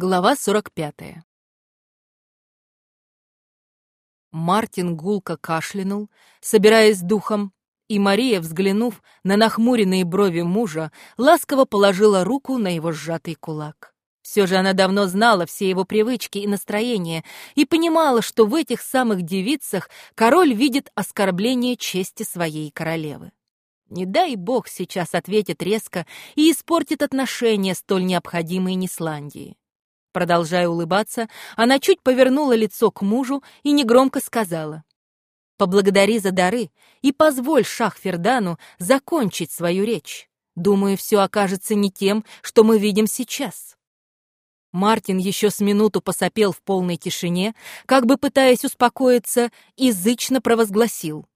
Глава 45. Мартин гулко кашлянул, собираясь духом, и Мария, взглянув на нахмуренные брови мужа, ласково положила руку на его сжатый кулак. Все же она давно знала все его привычки и настроения и понимала, что в этих самых девицах король видит оскорбление чести своей королевы. Не дай бог сейчас ответит резко и испортит отношения, столь необходимые Нисландии. Продолжая улыбаться, она чуть повернула лицо к мужу и негромко сказала. «Поблагодари за дары и позволь Шахфердану закончить свою речь. Думаю, все окажется не тем, что мы видим сейчас». Мартин еще с минуту посопел в полной тишине, как бы пытаясь успокоиться, и зычно провозгласил.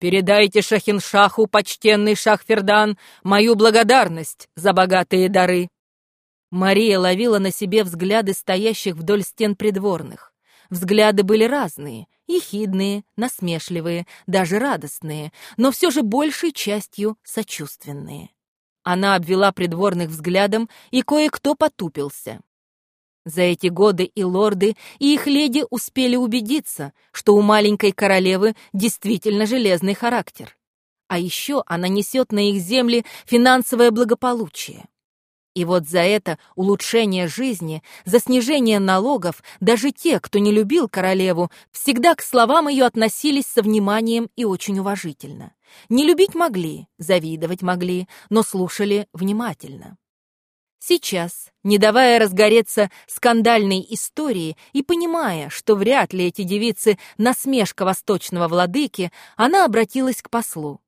«Передайте Шахиншаху, почтенный Шахфердан, мою благодарность за богатые дары». Мария ловила на себе взгляды стоящих вдоль стен придворных. Взгляды были разные, ехидные, насмешливые, даже радостные, но все же большей частью сочувственные. Она обвела придворных взглядом, и кое-кто потупился. За эти годы и лорды, и их леди успели убедиться, что у маленькой королевы действительно железный характер. А еще она несет на их земли финансовое благополучие. И вот за это улучшение жизни, за снижение налогов, даже те, кто не любил королеву, всегда к словам ее относились со вниманием и очень уважительно. Не любить могли, завидовать могли, но слушали внимательно. Сейчас, не давая разгореться скандальной истории и понимая, что вряд ли эти девицы насмешка восточного владыки, она обратилась к послу.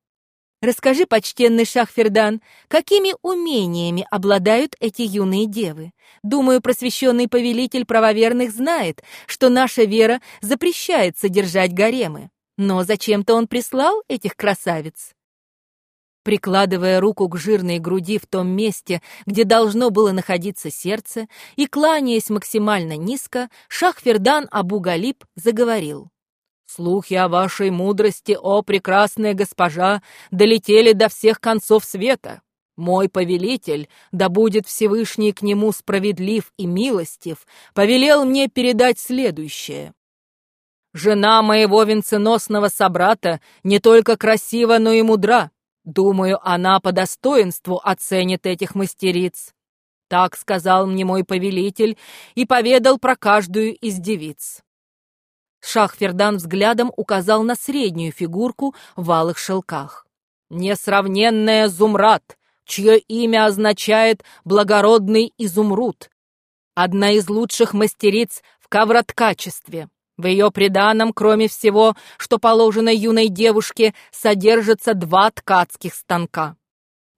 Расскажи, почтенный Шахфердан, какими умениями обладают эти юные девы? Думаю, просвещенный повелитель правоверных знает, что наша вера запрещает содержать гаремы. Но зачем-то он прислал этих красавиц. Прикладывая руку к жирной груди в том месте, где должно было находиться сердце, и кланяясь максимально низко, Шахфердан Абу-Галиб заговорил. Слухи о вашей мудрости, о прекрасная госпожа, долетели до всех концов света. Мой повелитель, да будет Всевышний к нему справедлив и милостив, повелел мне передать следующее. Жена моего венценосного собрата не только красива, но и мудра. Думаю, она по достоинству оценит этих мастериц. Так сказал мне мой повелитель и поведал про каждую из девиц. Шахфердан взглядом указал на среднюю фигурку в алых шелках. «Несравненная Зумрад, чье имя означает «благородный изумруд». Одна из лучших мастериц в ковроткачестве. В ее приданом, кроме всего, что положено юной девушке, содержатся два ткацких станка.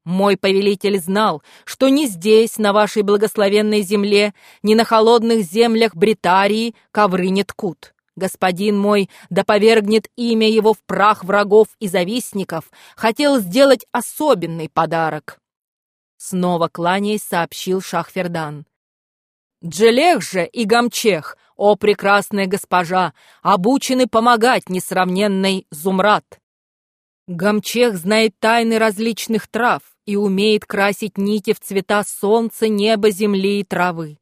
Мой повелитель знал, что ни здесь, на вашей благословенной земле, ни на холодных землях Бритарии ковры не ткут. Господин мой, да повергнет имя его в прах врагов и завистников, хотел сделать особенный подарок. Снова кланяясь, сообщил Шахфердан. Джелех же и Гамчех, о прекрасная госпожа, обучены помогать несравненной Зумрад. Гамчех знает тайны различных трав и умеет красить нити в цвета солнца, неба, земли и травы.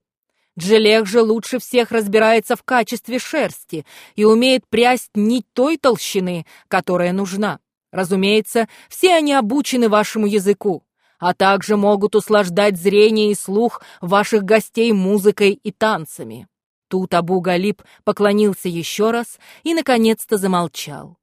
Джелех же лучше всех разбирается в качестве шерсти и умеет прясть нить той толщины, которая нужна. Разумеется, все они обучены вашему языку, а также могут услаждать зрение и слух ваших гостей музыкой и танцами. Тут Абу-Галиб поклонился еще раз и, наконец-то, замолчал.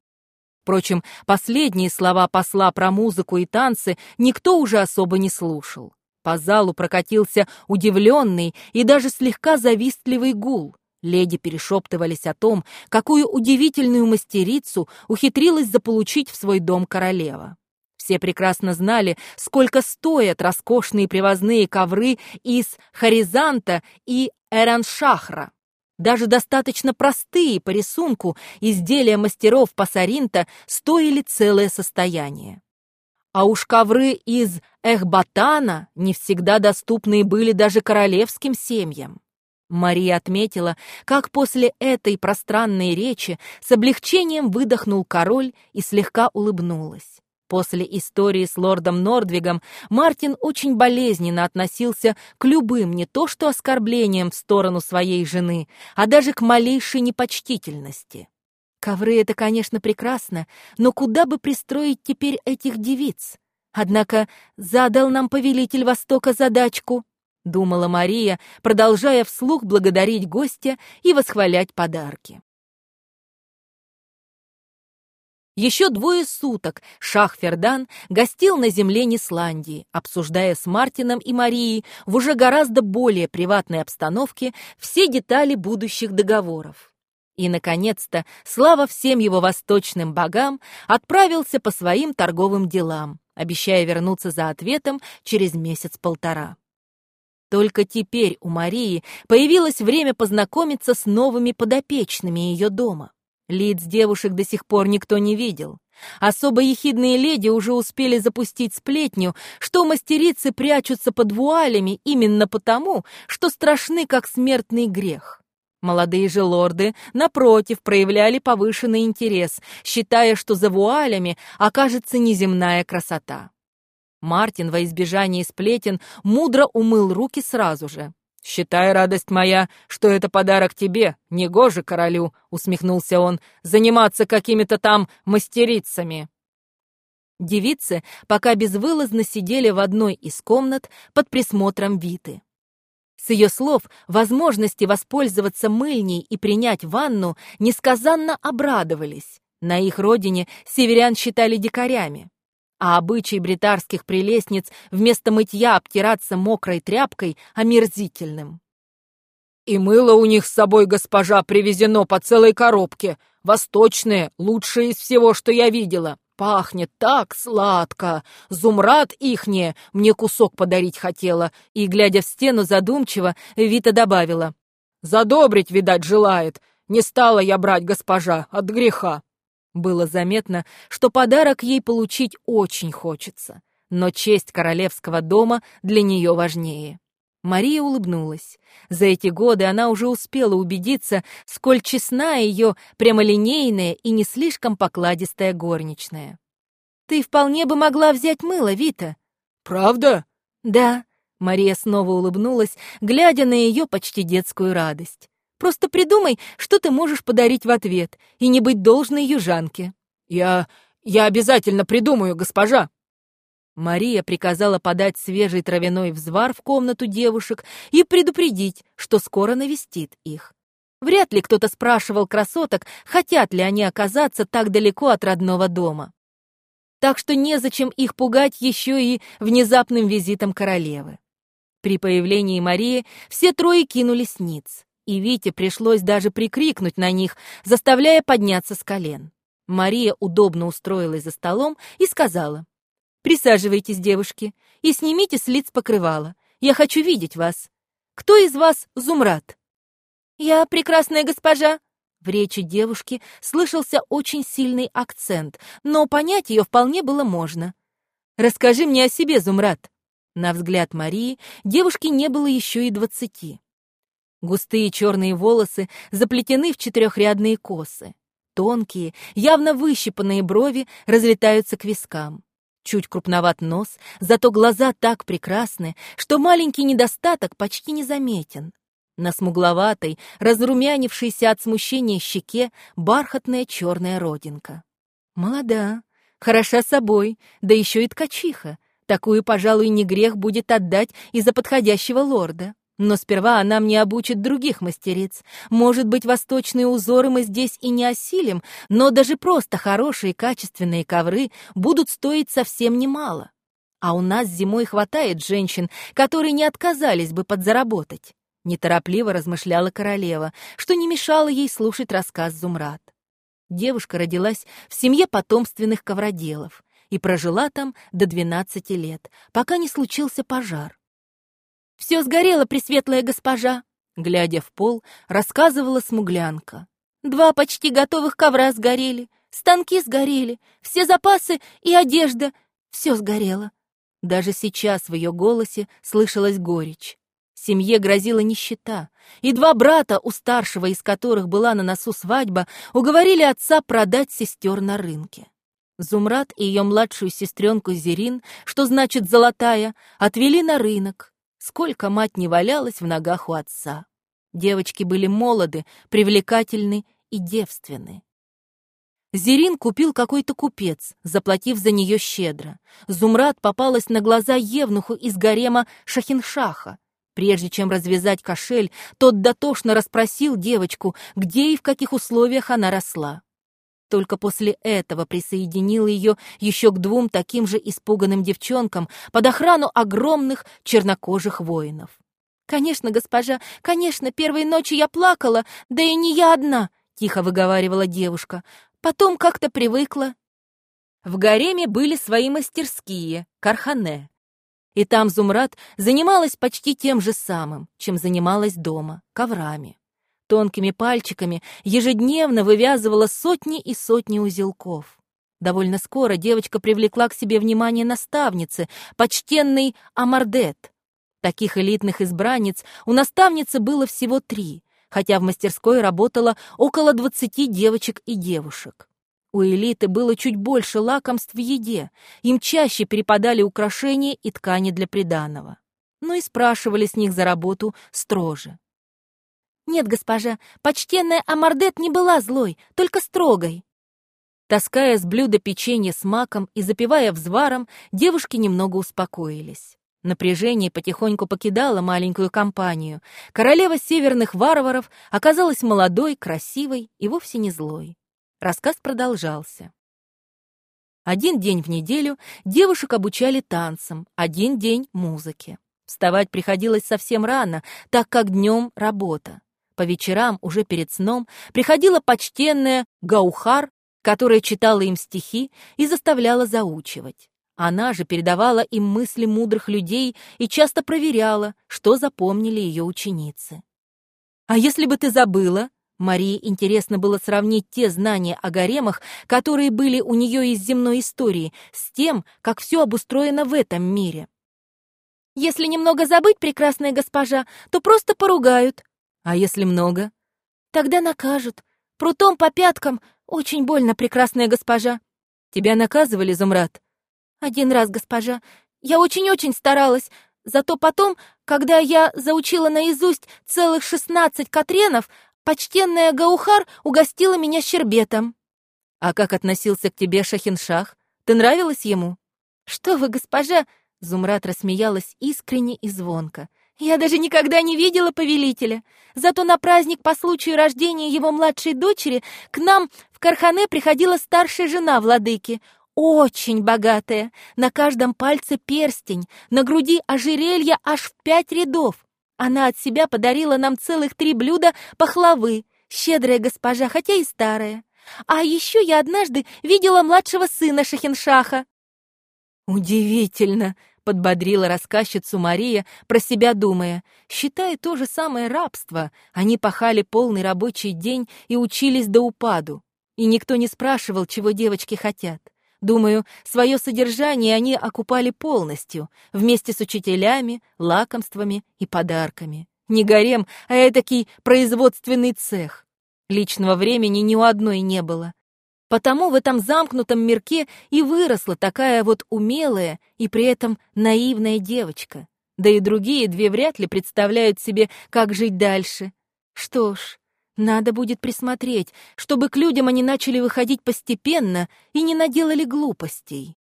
Впрочем, последние слова посла про музыку и танцы никто уже особо не слушал. По залу прокатился удивленный и даже слегка завистливый гул. Леди перешептывались о том, какую удивительную мастерицу ухитрилась заполучить в свой дом королева. Все прекрасно знали, сколько стоят роскошные привозные ковры из Харизанта и Эраншахра. Даже достаточно простые по рисунку изделия мастеров Пасаринта стоили целое состояние. А уж ковры из Эхбатана не всегда доступны были даже королевским семьям. Мария отметила, как после этой пространной речи с облегчением выдохнул король и слегка улыбнулась. После истории с лордом Нордвигом Мартин очень болезненно относился к любым не то что оскорблениям в сторону своей жены, а даже к малейшей непочтительности. Ковры — это, конечно, прекрасно, но куда бы пристроить теперь этих девиц? Однако задал нам повелитель Востока задачку, — думала Мария, продолжая вслух благодарить гостя и восхвалять подарки. Еще двое суток Шах Фердан гостил на земле Нисландии, обсуждая с Мартином и Марией в уже гораздо более приватной обстановке все детали будущих договоров. И, наконец-то, слава всем его восточным богам, отправился по своим торговым делам, обещая вернуться за ответом через месяц-полтора. Только теперь у Марии появилось время познакомиться с новыми подопечными ее дома. Лиц девушек до сих пор никто не видел. Особо ехидные леди уже успели запустить сплетню, что мастерицы прячутся под вуалями именно потому, что страшны как смертный грех. Молодые же лорды, напротив, проявляли повышенный интерес, считая, что за вуалями окажется неземная красота. Мартин во избежание сплетен мудро умыл руки сразу же. «Считай, радость моя, что это подарок тебе, негоже королю», — усмехнулся он, — «заниматься какими-то там мастерицами». Девицы пока безвылазно сидели в одной из комнат под присмотром Виты. С ее слов, возможности воспользоваться мыльней и принять ванну несказанно обрадовались. На их родине северян считали дикарями а обычай бритарских прелестниц вместо мытья обтираться мокрой тряпкой омерзительным. «И мыло у них с собой, госпожа, привезено по целой коробке. Восточное, лучшее из всего, что я видела. Пахнет так сладко. Зумрад ихнее мне кусок подарить хотела». И, глядя в стену задумчиво, Вита добавила. «Задобрить, видать, желает. Не стала я брать, госпожа, от греха». Было заметно, что подарок ей получить очень хочется, но честь королевского дома для нее важнее. Мария улыбнулась. За эти годы она уже успела убедиться, сколь честна ее прямолинейная и не слишком покладистая горничная. «Ты вполне бы могла взять мыло, Вита». «Правда?» «Да», — Мария снова улыбнулась, глядя на ее почти детскую радость. Просто придумай, что ты можешь подарить в ответ, и не быть должной южанке». «Я... я обязательно придумаю, госпожа!» Мария приказала подать свежий травяной взвар в комнату девушек и предупредить, что скоро навестит их. Вряд ли кто-то спрашивал красоток, хотят ли они оказаться так далеко от родного дома. Так что незачем их пугать еще и внезапным визитом королевы. При появлении Марии все трое кинулись ниц и Вите пришлось даже прикрикнуть на них, заставляя подняться с колен. Мария удобно устроилась за столом и сказала, «Присаживайтесь, девушки, и снимите с лиц покрывало. Я хочу видеть вас. Кто из вас Зумрад?» «Я прекрасная госпожа», в речи девушки слышался очень сильный акцент, но понять ее вполне было можно. «Расскажи мне о себе, Зумрад». На взгляд Марии девушке не было еще и двадцати. Густые черные волосы заплетены в четырехрядные косы. Тонкие, явно выщипанные брови разлетаются к вискам. Чуть крупноват нос, зато глаза так прекрасны, что маленький недостаток почти незаметен. На смугловатой, разрумянившейся от смущения щеке бархатная черная родинка. Молода, хороша собой, да еще и ткачиха. Такую, пожалуй, не грех будет отдать из-за подходящего лорда. Но сперва она мне обучит других мастериц. Может быть, восточные узоры мы здесь и не осилим, но даже просто хорошие качественные ковры будут стоить совсем немало. А у нас зимой хватает женщин, которые не отказались бы подзаработать. Неторопливо размышляла королева, что не мешало ей слушать рассказ Зумрад. Девушка родилась в семье потомственных ковроделов и прожила там до 12 лет, пока не случился пожар. «Все сгорело, пресветлая госпожа!» Глядя в пол, рассказывала смуглянка. «Два почти готовых ковра сгорели, станки сгорели, все запасы и одежда — все сгорело». Даже сейчас в ее голосе слышалась горечь. Семье грозила нищета, и два брата, у старшего из которых была на носу свадьба, уговорили отца продать сестер на рынке. Зумрад и ее младшую сестренку Зерин, что значит «золотая», отвели на рынок. Сколько мать не валялась в ногах у отца. Девочки были молоды, привлекательны и девственны. Зерин купил какой-то купец, заплатив за нее щедро. Зумрад попалась на глаза Евнуху из гарема Шахиншаха. Прежде чем развязать кошель, тот дотошно расспросил девочку, где и в каких условиях она росла. Только после этого присоединил ее еще к двум таким же испуганным девчонкам под охрану огромных чернокожих воинов. «Конечно, госпожа, конечно, первой ночи я плакала, да и не я одна», — тихо выговаривала девушка. Потом как-то привыкла. В гареме были свои мастерские, кархане. И там Зумрад занималась почти тем же самым, чем занималась дома, коврами. Тонкими пальчиками ежедневно вывязывала сотни и сотни узелков. Довольно скоро девочка привлекла к себе внимание наставницы, почтенной Амардет. Таких элитных избранниц у наставницы было всего три, хотя в мастерской работало около 20 девочек и девушек. У элиты было чуть больше лакомств в еде, им чаще перепадали украшения и ткани для приданого. Но и спрашивали с них за работу строже. «Нет, госпожа, почтенная Амардет не была злой, только строгой». Таская с блюда печенье с маком и запивая взваром, девушки немного успокоились. Напряжение потихоньку покидало маленькую компанию. Королева северных варваров оказалась молодой, красивой и вовсе не злой. Рассказ продолжался. Один день в неделю девушек обучали танцам, один день — музыке. Вставать приходилось совсем рано, так как днем работа. По вечерам, уже перед сном, приходила почтенная Гаухар, которая читала им стихи и заставляла заучивать. Она же передавала им мысли мудрых людей и часто проверяла, что запомнили ее ученицы. «А если бы ты забыла?» Марии интересно было сравнить те знания о гаремах, которые были у нее из земной истории, с тем, как все обустроено в этом мире. «Если немного забыть, прекрасная госпожа, то просто поругают. А если много?» «Тогда накажут. Прутом по пяткам очень больно, прекрасная госпожа». «Тебя наказывали, Зумрад?» «Один раз, госпожа. Я очень-очень старалась. Зато потом, когда я заучила наизусть целых шестнадцать катренов, почтенная Гаухар угостила меня щербетом». «А как относился к тебе Шахиншах? Ты нравилась ему?» «Что вы, госпожа!» Зумрат рассмеялась искренне и звонко. «Я даже никогда не видела повелителя. Зато на праздник по случаю рождения его младшей дочери к нам в Кархане приходила старшая жена владыки очень богатая. На каждом пальце перстень, на груди ожерелье аж в пять рядов. Она от себя подарила нам целых три блюда пахлавы, щедрая госпожа, хотя и старая. А еще я однажды видела младшего сына Шахиншаха. «Удивительно!» — подбодрила рассказчицу Мария, про себя думая. Считая то же самое рабство, они пахали полный рабочий день и учились до упаду. И никто не спрашивал, чего девочки хотят. Думаю, свое содержание они окупали полностью, вместе с учителями, лакомствами и подарками. Не гарем, а этакий производственный цех. Личного времени ни у одной не было. Потому в этом замкнутом мирке и выросла такая вот умелая и при этом наивная девочка. Да и другие две вряд ли представляют себе, как жить дальше. Что ж, надо будет присмотреть, чтобы к людям они начали выходить постепенно и не наделали глупостей.